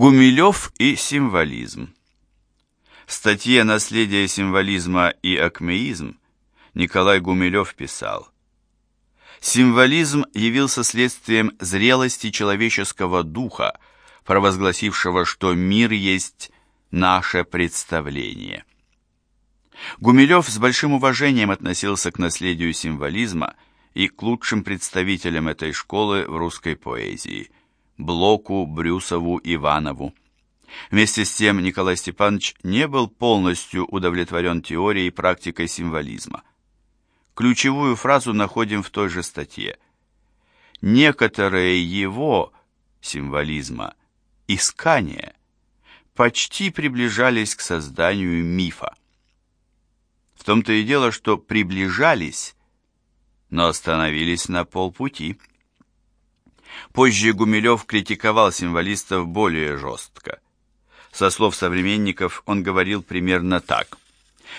Гумилев и символизм. В статье «Наследие символизма и акмеизм» Николай Гумилев писал «Символизм явился следствием зрелости человеческого духа, провозгласившего, что мир есть наше представление». Гумилев с большим уважением относился к наследию символизма и к лучшим представителям этой школы в русской поэзии – Блоку, Брюсову, Иванову. Вместе с тем Николай Степанович не был полностью удовлетворен теорией и практикой символизма. Ключевую фразу находим в той же статье. Некоторые его, символизма, искания почти приближались к созданию мифа. В том-то и дело, что приближались, но остановились на полпути. Позже Гумилев критиковал символистов более жестко. Со слов современников он говорил примерно так.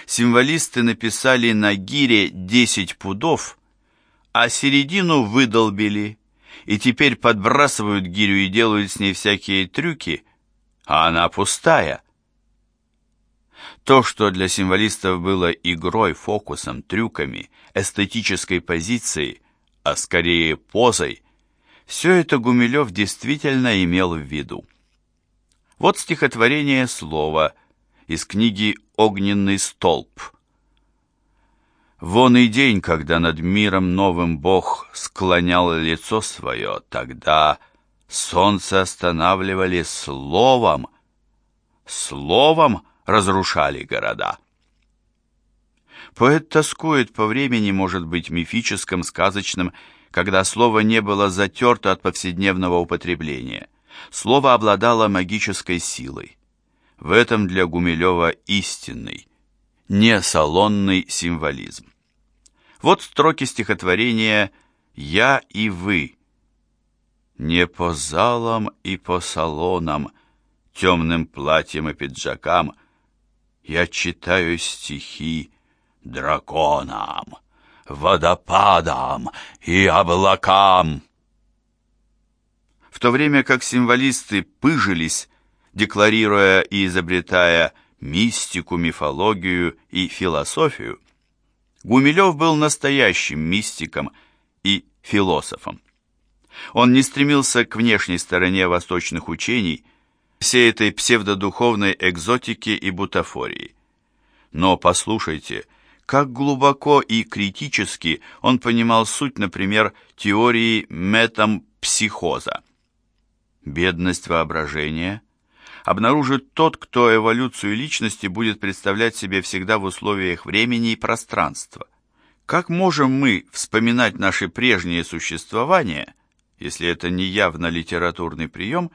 Символисты написали на гире 10 пудов, а середину выдолбили, и теперь подбрасывают гирю и делают с ней всякие трюки, а она пустая. То, что для символистов было игрой, фокусом, трюками, эстетической позицией, а скорее позой, все это Гумилев действительно имел в виду. Вот стихотворение слова из книги «Огненный столб». Вон и день, когда над миром новым Бог склонял лицо свое, тогда солнце останавливали словом, словом разрушали города. Поэт тоскует по времени, может быть, мифическом, сказочном, когда слово не было затерто от повседневного употребления – Слово обладало магической силой. В этом для Гумилева истинный, не салонный символизм. Вот строки стихотворения «Я и вы». Не по залам и по салонам, темным платьям и пиджакам Я читаю стихи драконам, водопадам и облакам в то время как символисты пыжились, декларируя и изобретая мистику, мифологию и философию, Гумилев был настоящим мистиком и философом. Он не стремился к внешней стороне восточных учений, всей этой псевдодуховной экзотики и бутафории. Но послушайте, как глубоко и критически он понимал суть, например, теории метампсихоза бедность воображения обнаружит тот, кто эволюцию личности будет представлять себе всегда в условиях времени и пространства. Как можем мы вспоминать наше прежнее существование, если это не явно литературный прием,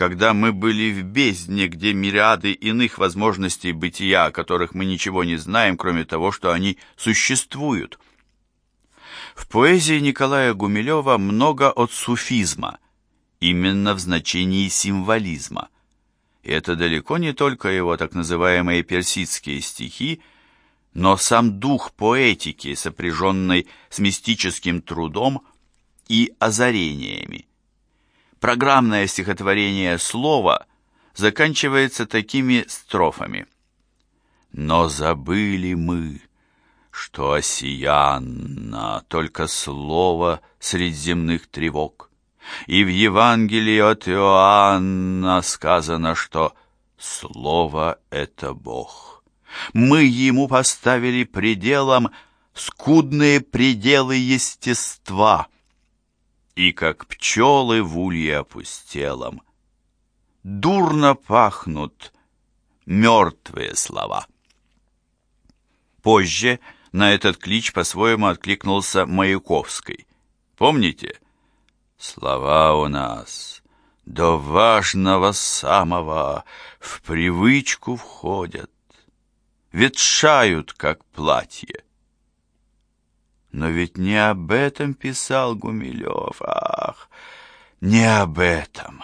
когда мы были в бездне, где мириады иных возможностей бытия, о которых мы ничего не знаем, кроме того, что они существуют? В поэзии Николая Гумилева много от суфизма – именно в значении символизма. И это далеко не только его так называемые персидские стихи, но сам дух поэтики, сопряженный с мистическим трудом и озарениями. Программное стихотворение «Слово» заканчивается такими строфами. «Но забыли мы, что осиянно только слово средь земных тревог, и в Евангелии от Иоанна сказано, что Слово — это Бог. Мы ему поставили пределом скудные пределы естества, и как пчелы в улье опустелом. Дурно пахнут мертвые слова. Позже на этот клич по-своему откликнулся Маяковский. Помните? Слова у нас до важного самого в привычку входят, ветшают, как платье. Но ведь не об этом писал Гумилев, ах, не об этом.